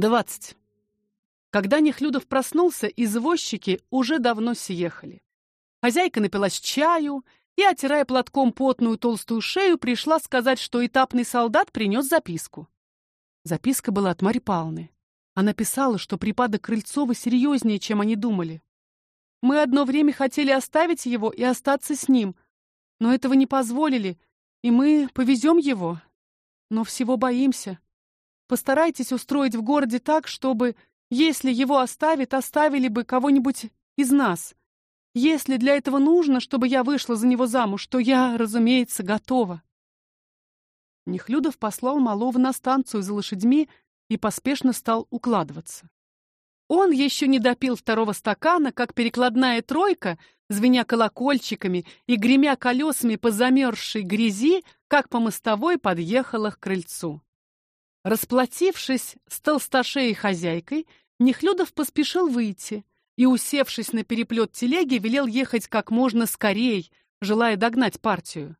20. Когда Нехлюдов проснулся, извозчики уже давно съехали. Хозяйка напилась чаю и, отирая платком потную толстую шею, пришла сказать, что этапный солдат принес записку. Записка была от Марьи Павловны. Она писала, что припадок Крыльцова серьезнее, чем они думали. Мы одно время хотели оставить его и остаться с ним, но этого не позволили, и мы повезем его, но всего боимся. Постарайтесь устроить в городе так, чтобы, если его оставят, оставили бы кого-нибудь из нас. Если для этого нужно, чтобы я вышла за него замуж, то я, разумеется, готова. Нехлюдов послал малого на станцию за лошадьми и поспешно стал укладываться. Он еще не допил второго стакана, как перекладная тройка, звеня колокольчиками и гремя колесами по замерзшей грязи, как по мостовой подъехала к крыльцу. Расплатившись с толстошеей хозяйкой, Нехлюдов поспешил выйти и, усевшись на переплет телеги, велел ехать как можно скорей, желая догнать партию.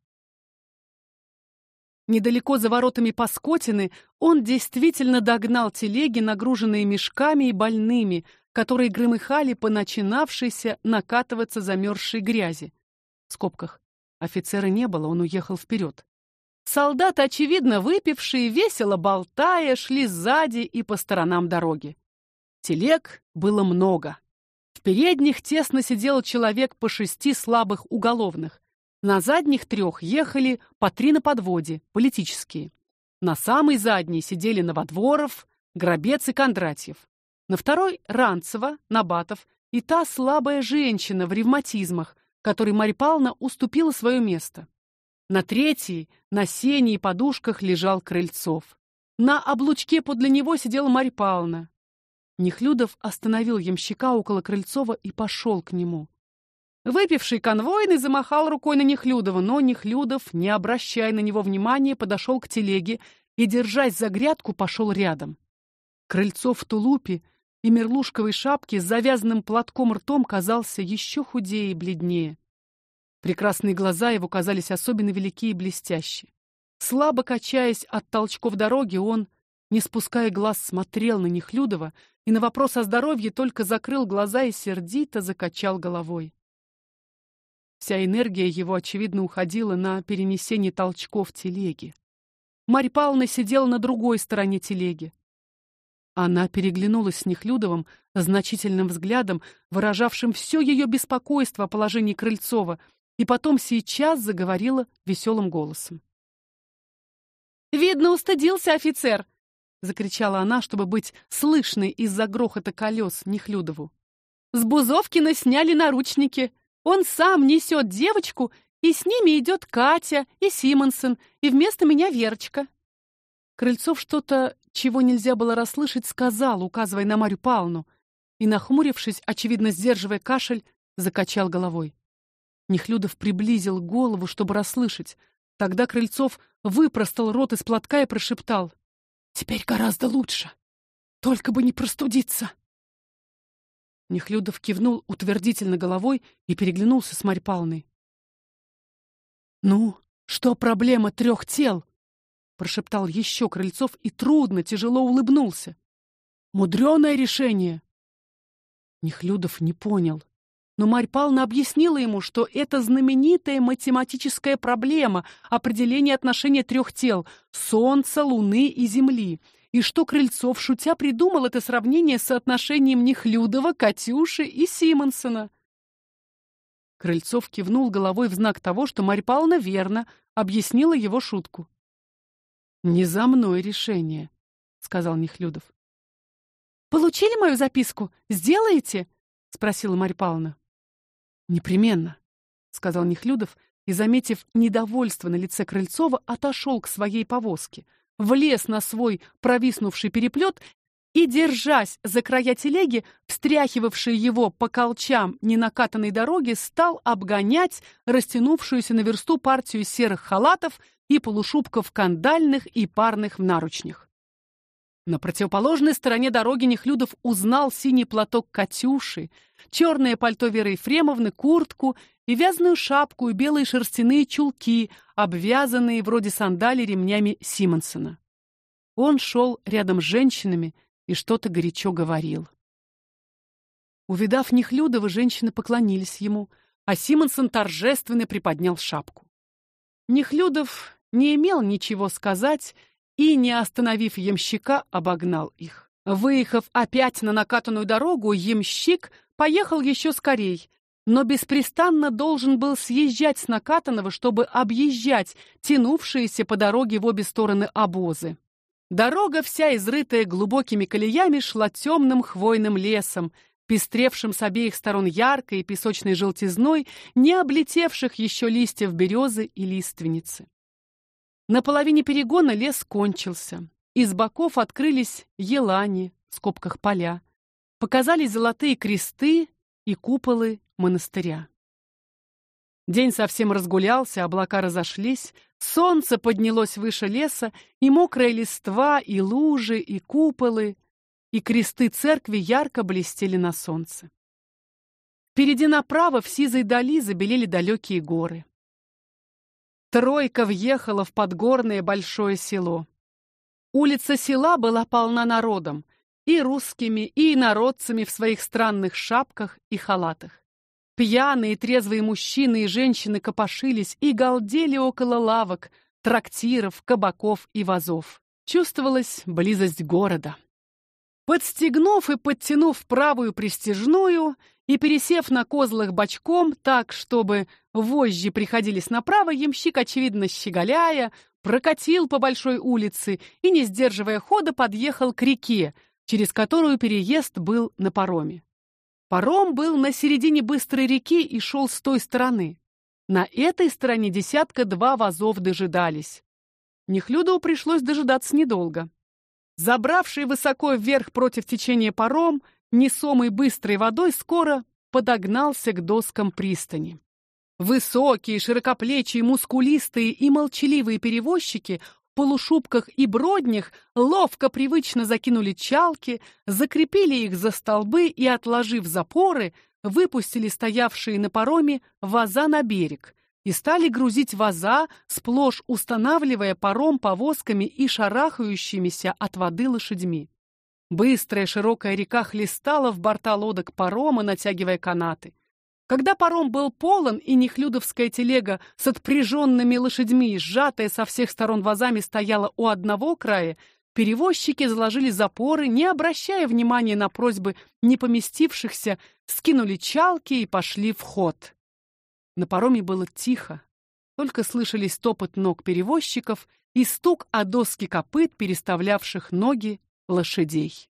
Недалеко за воротами Паскотины он действительно догнал телеги, нагруженные мешками и больными, которые громыхали по начинавшейся накатываться замерзшей грязи. В скобках. Офицера не было, он уехал вперед. Солдаты, очевидно выпившие, весело болтая, шли сзади и по сторонам дороги. Телег было много. В передних тесно сидел человек по шести слабых уголовных. На задних трех ехали по три на подводе, политические. На самой задней сидели Новодворов, Гробец и Кондратьев. На второй Ранцева, Набатов и та слабая женщина в ревматизмах, которой Марья Павловна уступила свое место. На третьей, на сене и подушках лежал Крыльцов. На облучке подле него сидела Марья Павловна. Нехлюдов остановил ямщика около Крыльцова и пошел к нему. Выпивший конвойный замахал рукой на Нехлюдова, но Нехлюдов, не обращая на него внимания, подошел к телеге и, держась за грядку, пошел рядом. Крыльцов в тулупе и мерлушковой шапке с завязанным платком ртом казался еще худее и бледнее. Прекрасные глаза его казались особенно велики и блестящие. Слабо качаясь от толчков дороги, он, не спуская глаз, смотрел на Нехлюдова и на вопрос о здоровье только закрыл глаза и сердито закачал головой. Вся энергия его очевидно уходила на перенесение толчков телеги. Марья Павловна сидела на другой стороне телеги. Она переглянулась с Нехлюдовым значительным взглядом, выражавшим все ее беспокойство о положении Крыльцова, и потом сейчас заговорила веселым голосом. Видно, устыдился офицер, закричала она, чтобы быть слышной из-за грохота колес Нехлюдову. С Бузовкина сняли наручники. Он сам несет девочку, и с ними идет Катя и Симонсон, и вместо меня Верочка. Крыльцов что-то, чего нельзя было расслышать, сказал, указывая на Марью Павловну, и нахмурившись, очевидно сдерживая кашель, закачал головой. Нехлюдов приблизил голову, чтобы расслышать. Тогда Крыльцов выпростал рот из платка и прошептал: "Теперь гораздо лучше. Только бы не простудиться". Нехлюдов кивнул утвердительно головой и переглянулся с Марьей Павловной. "Ну, что проблема трех тел?" прошептал еще Крыльцов и трудно, тяжело улыбнулся. Мудреное решение. Нехлюдов не понял но Марь Павловна объяснила ему, что это знаменитая математическая проблема определения отношения трех тел солнца, луны и земли, и что Крыльцов шутя придумал это сравнение с соотношением Нехлюдова, Катюши и Симонсона. Крыльцов кивнул головой в знак того, что Марь Павловна верно объяснила его шутку. Не за мной решение, сказал Нехлюдов. Получили мою записку? Сделаете? спросила Марья Павловна. Непременно, сказал Нехлюдов и, заметив недовольство на лице Крыльцова, отошел к своей повозке, влез на свой провиснувший переплет и, держась за края телеги, встряхивавшей его по колчам ненакатанной дороги, стал обгонять растянувшуюся на версту партию серых халатов и полушубков кандальных и парных в наручнях. На противоположной стороне дороги Нехлюдов узнал синий платок Катюши, черное пальто Веры Ефремовны, куртку и вязаную шапку и белые шерстяные чулки, обвязанные вроде сандалий ремнями Симонсона. Он шел рядом с женщинами и что-то горячо говорил. Увидав Нехлюдова, женщины поклонились ему, а Симонсон торжественно приподнял шапку. Нехлюдов не имел ничего сказать и, не остановив ямщика, обогнал их. Выехав опять на накатанную дорогу, ямщик поехал еще скорей, но беспрестанно должен был съезжать с накатанного, чтобы объезжать тянувшиеся по дороге в обе стороны обозы. Дорога вся изрытая глубокими колеями шла темным хвойным лесом, пестревшим с обеих сторон яркой и песочной желтизной, не облетевших еще листьев березы и лиственницы. На половине перегона лес кончился. Из боков открылись елани, в скобках поля. Показались золотые кресты и куполы монастыря. День совсем разгулялся, облака разошлись, солнце поднялось выше леса, и мокрая листва, и лужи, и куполы, и кресты церкви ярко блестели на солнце. Впереди направо в сизой дали забелели далекие горы. Тройка въехала в подгорное большое село. Улица села была полна народом, и русскими, и народцами в своих странных шапках и халатах. Пьяные трезвые мужчины и женщины копошились и галдели около лавок, трактиров, кабаков и вазов. Чувствовалась близость города. Подстегнув и подтянув правую пристежную и пересев на козлах бочком так, чтобы вожжи приходились направо, ямщик, очевидно щеголяя, прокатил по большой улице и, не сдерживая хода, подъехал к реке, через которую переезд был на пароме. Паром был на середине быстрой реки и шел с той стороны. На этой стороне десятка-два вазов дожидались. Нехлюдову пришлось дожидаться недолго. Забравший высоко вверх против течения паром, несомый быстрой водой, скоро подогнался к доскам пристани. Высокие, широкоплечие, мускулистые и молчаливые перевозчики в полушубках и броднях ловко привычно закинули чалки, закрепили их за столбы и, отложив запоры, выпустили стоявшие на пароме ваза на берег, и стали грузить ваза, сплошь устанавливая паром повозками и шарахающимися от воды лошадьми. Быстрая широкая река хлестала в борта лодок парома, натягивая канаты. Когда паром был полон и нехлюдовская телега с отпряженными лошадьми, сжатая со всех сторон вазами, стояла у одного края, перевозчики заложили запоры, не обращая внимания на просьбы не поместившихся, скинули чалки и пошли в ход. На пароме было тихо, только слышались топот ног перевозчиков и стук о доски копыт, переставлявших ноги лошадей.